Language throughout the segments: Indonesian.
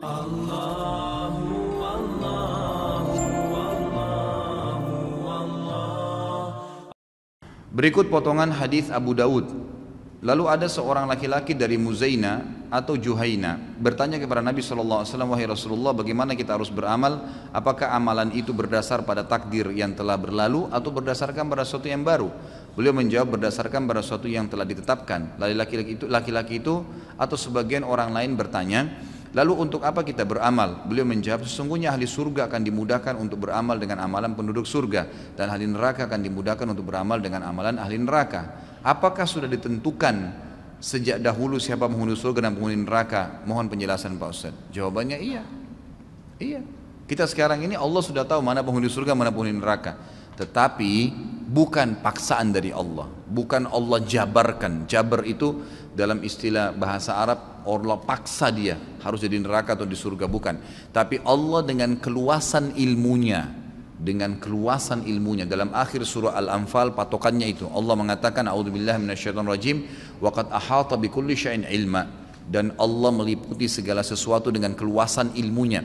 Berikut potongan hadis Abu Daud. Lalu ada seorang laki-laki dari Muzaina atau Juhaina bertanya kepada Nabi SAW, Wahai Rasulullah bagaimana kita harus beramal? Apakah amalan itu berdasar pada takdir yang telah berlalu atau berdasarkan pada sesuatu yang baru? Beliau menjawab berdasarkan pada sesuatu yang telah ditetapkan. Lalu laki-laki itu, laki-laki itu atau sebagian orang lain bertanya, Lalu untuk apa kita beramal? Beliau menjawab, sesungguhnya ahli surga akan dimudahkan untuk beramal dengan amalan penduduk surga dan ahli neraka akan dimudahkan untuk beramal dengan amalan ahli neraka. Apakah sudah ditentukan sejak dahulu siapa penghuni surga dan penghuni neraka? Mohon penjelasan Pak Ustaz. Jawabannya iya. Iya. Kita sekarang ini Allah sudah tahu mana penghuni surga, mana penghuni neraka. Tetapi bukan paksaan dari Allah. Bukan Allah jabarkan. Jabar itu dalam istilah bahasa Arab Allah paksa dia harus jadi neraka atau di surga bukan tapi Allah dengan keluasan ilmunya dengan keluasan ilmunya dalam akhir surah Al-Anfal patokannya itu Allah mengatakan a'udzubillahi minasyaitonirrajim wa qad ahata bikulli syai'in ilma dan Allah meliputi segala sesuatu dengan keluasan ilmunya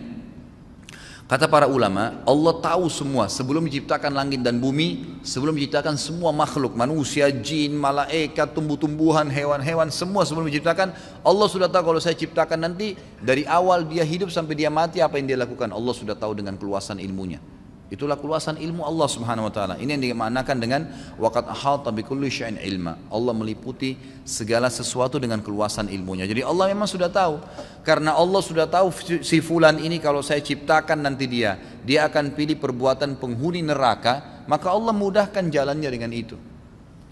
Kata para ulama, Allah tahu semua sebelum menciptakan langit dan bumi, sebelum menciptakan semua makhluk, manusia, jin, malaikat, tumbuh-tumbuhan, hewan-hewan, semua sebelum menciptakan, Allah sudah tahu kalau saya ciptakan nanti dari awal dia hidup sampai dia mati apa yang dia lakukan. Allah sudah tahu dengan keluasan ilmunya. Itulah keluasan ilmu Allah Subhanahu wa taala. Ini yang dimaknakan dengan waqad ahata bikulli syai'in ilma. Allah meliputi segala sesuatu dengan keluasan ilmunya. Jadi Allah memang sudah tahu. Karena Allah sudah tahu si fulan ini kalau saya ciptakan nanti dia, dia akan pilih perbuatan penghuni neraka, maka Allah mudahkan jalannya dengan itu.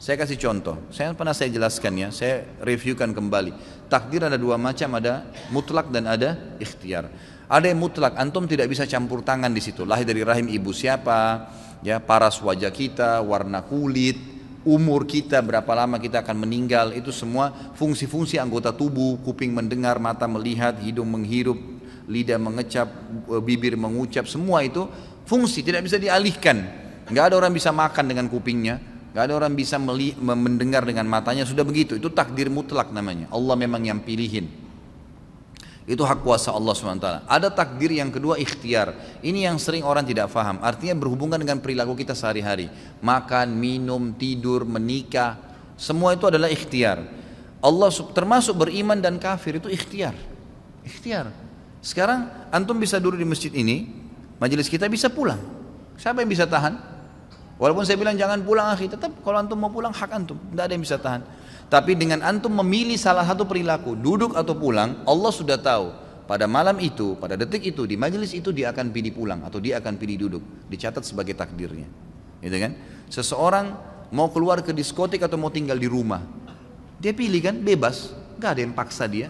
Saya kasih contoh, saya pernah saya jelaskan ya, saya reviewkan kembali. Takdir ada dua macam, ada mutlak dan ada ikhtiar. Ada yang mutlak, antum tidak bisa campur tangan di situ. Lahir dari rahim ibu siapa, ya paras wajah kita, warna kulit, umur kita, berapa lama kita akan meninggal, itu semua fungsi-fungsi anggota tubuh, kuping mendengar, mata melihat, hidung menghirup, lidah mengecap, e, bibir mengucap, semua itu fungsi tidak bisa dialihkan. Nggak ada orang bisa makan dengan kupingnya, nggak ada orang bisa mendengar dengan matanya, sudah begitu. Itu takdir mutlak namanya. Allah memang yang pilihin. Itu hak kuasa Allah SWT. Ada takdir yang kedua ikhtiar. Ini yang sering orang tidak faham. Artinya berhubungan dengan perilaku kita sehari-hari. Makan, minum, tidur, menikah. Semua itu adalah ikhtiar. Allah termasuk beriman dan kafir itu ikhtiar. Ikhtiar. Sekarang antum bisa duduk di masjid ini, majelis kita bisa pulang. Siapa yang bisa tahan? Walaupun saya bilang jangan pulang akhi, tetap kalau antum mau pulang hak antum, tidak ada yang bisa tahan. Tapi dengan antum memilih salah satu perilaku, duduk atau pulang, Allah sudah tahu. Pada malam itu, pada detik itu, di majelis itu dia akan pilih pulang atau dia akan pilih duduk. Dicatat sebagai takdirnya. Gitu kan? Seseorang mau keluar ke diskotik atau mau tinggal di rumah. Dia pilih kan, bebas. Gak ada yang paksa dia.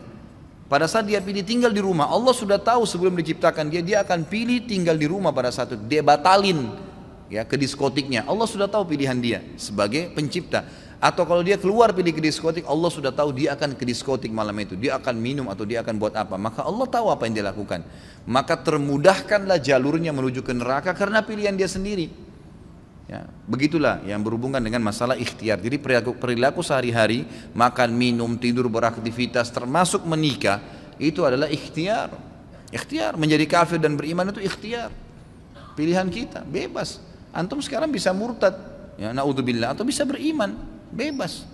Pada saat dia pilih tinggal di rumah, Allah sudah tahu sebelum diciptakan dia, dia akan pilih tinggal di rumah pada saat itu. Dia batalin ya ke diskotiknya. Allah sudah tahu pilihan dia sebagai pencipta. Atau kalau dia keluar pilih ke diskotik, Allah sudah tahu dia akan ke diskotik malam itu. Dia akan minum atau dia akan buat apa. Maka Allah tahu apa yang dia lakukan. Maka termudahkanlah jalurnya menuju ke neraka karena pilihan dia sendiri. Ya, begitulah yang berhubungan dengan masalah ikhtiar. Jadi perilaku, perilaku sehari-hari, makan, minum, tidur, beraktivitas, termasuk menikah, itu adalah ikhtiar. Ikhtiar, menjadi kafir dan beriman itu ikhtiar. Pilihan kita, bebas. Antum sekarang bisa murtad, ya naudzubillah atau bisa beriman. Bebas.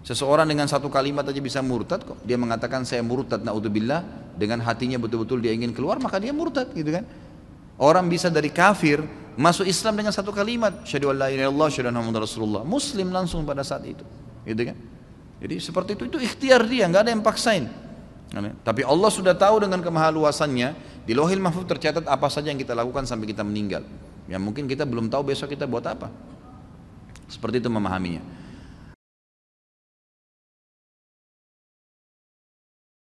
Seseorang dengan satu kalimat aja bisa murtad kok. Dia mengatakan saya murtad naudzubillah dengan hatinya betul-betul dia ingin keluar maka dia murtad gitu kan. Orang bisa dari kafir masuk Islam dengan satu kalimat syahadu la ilaha rasulullah. Muslim langsung pada saat itu. Gitu kan? Jadi seperti itu itu ikhtiar dia, nggak ada yang paksain. Tapi Allah sudah tahu dengan kemahaluasannya di Lohil Mahfud tercatat apa saja yang kita lakukan sampai kita meninggal. Ya mungkin kita belum tahu besok kita buat apa. Seperti itu memahaminya.